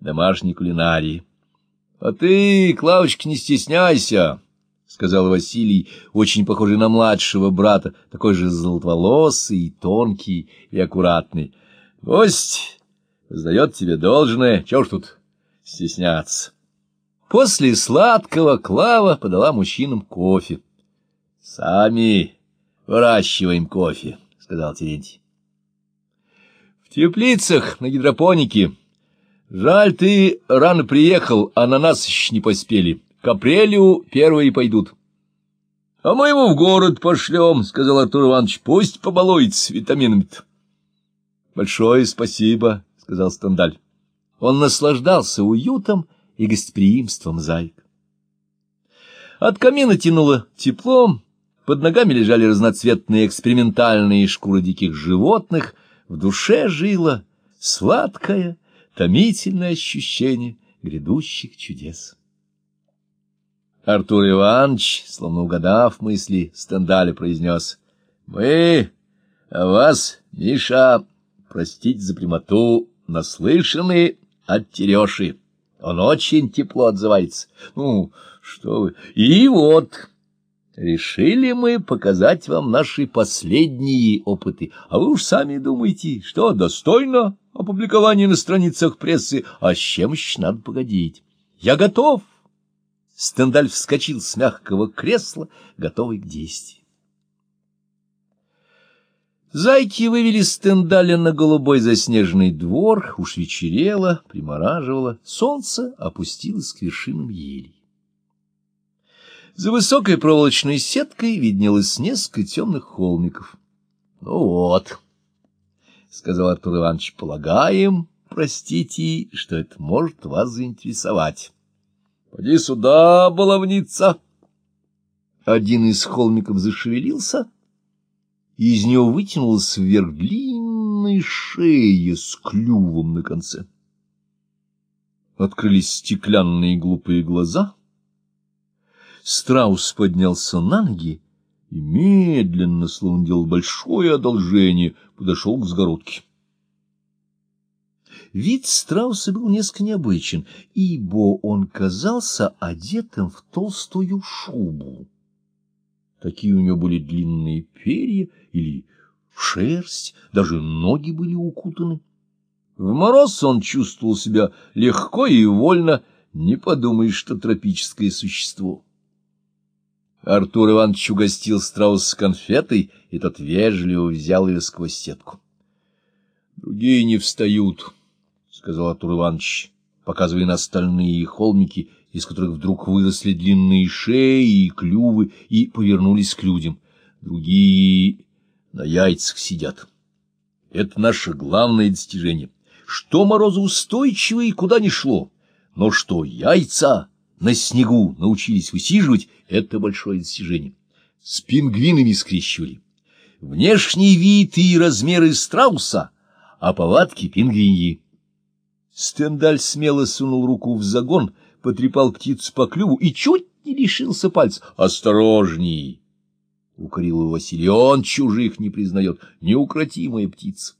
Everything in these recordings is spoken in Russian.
домашней кулинарии. — А ты, Клавочка, не стесняйся, — сказал Василий, очень похожий на младшего брата, такой же золотоволосый, тонкий и аккуратный. — Гость сдает тебе должное, чего ж тут стесняться. После сладкого Клава подала мужчинам кофе. — Сами выращиваем кофе, — сказал Терентий. — В теплицах на гидропонике Жаль, ты рано приехал, а на нас еще не поспели. К апрелю первые пойдут. — А мы его в город пошлем, — сказал Артур Иванович. — Пусть побалуется витаминами-то. — Большое спасибо, — сказал Стендаль. Он наслаждался уютом и гостеприимством зайк. От камина тянуло теплом, под ногами лежали разноцветные экспериментальные шкуры диких животных, в душе жило сладкое, томительное ощущение грядущих чудес. Артур Иванович, словно угадав мысли, Стендаля произнес, «Мы о вас, Миша, простите за прямоту, наслышаны от Тереши. Он очень тепло отзывается. Ну, что вы... И вот, решили мы показать вам наши последние опыты, а вы уж сами думаете, что достойно опубликование на страницах прессы, а с чем еще надо погодить. Я готов. Стендаль вскочил с мягкого кресла, готовый к действию. Зайки вывели Стендаля на голубой заснеженный двор, уж вечерело, примораживало, солнце опустилось к вершинам елей. За высокой проволочной сеткой виднелось несколько темных холмиков. Ну вот... — сказал Артур Иванович, — полагаем, простите, что это может вас заинтересовать. — Поди сюда, баловница! Один из холмиков зашевелился, и из него вытянулась вверх длинная шея с клювом на конце. Открылись стеклянные глупые глаза. Страус поднялся на ноги и медленно, словно делал большое одолжение, подошел к сгородке. Вид страуса был несколько необычен, ибо он казался одетым в толстую шубу. Такие у него были длинные перья или шерсть, даже ноги были укутаны. В мороз он чувствовал себя легко и вольно, не подумаешь, что тропическое существо. Артур Иванович угостил страус конфетой, и тот вежливо взял ее сквозь сетку. — Другие не встают, — сказал Артур Иванович, показывая на остальные холмики, из которых вдруг выросли длинные шеи и клювы и повернулись к людям. Другие на яйцах сидят. Это наше главное достижение. Что морозоустойчиво и куда ни шло, но что яйца на снегу научились высиживать, это большое достижение. С пингвинами скрещивали. Внешний вид и размеры страуса, а повадки пингвиньи. Стендаль смело сунул руку в загон, потрепал птицу по клюву и чуть не лишился пальца. «Осторожней!» — укорил его Василий. «Он чужих не признает. Неукротимая птица».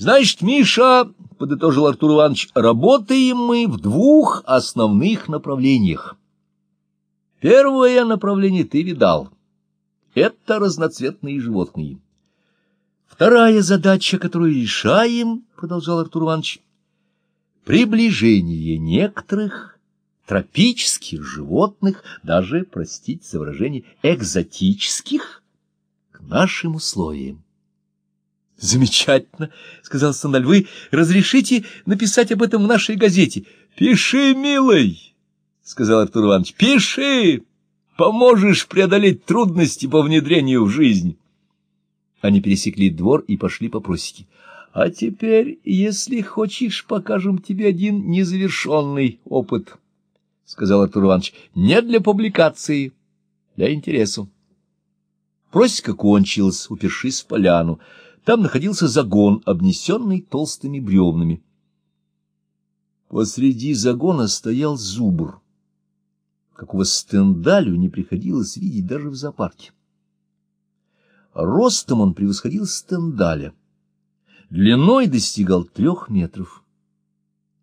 Значит, Миша, — подытожил Артур Иванович, — работаем мы в двух основных направлениях. Первое направление ты видал. Это разноцветные животные. Вторая задача, которую решаем, — продолжал Артур Иванович, — приближение некоторых тропических животных, даже, простите за выражение, экзотических, к нашим условиям. — Замечательно, — сказал Саналь. — Вы разрешите написать об этом в нашей газете? — Пиши, милый, — сказал Артур Иванович. — Пиши! Поможешь преодолеть трудности по внедрению в жизнь. Они пересекли двор и пошли по просеке. — А теперь, если хочешь, покажем тебе один незавершенный опыт, — сказал Артур Иванович. — Не для публикации, для интересу. Просека кончилась, упершись в поляну. Там находился загон, обнесенный толстыми бревнами. Посреди загона стоял зубр, какого стендалю не приходилось видеть даже в зоопарке. Ростом он превосходил стендаля, длиной достигал трех метров.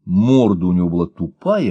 Морда у него была тупая,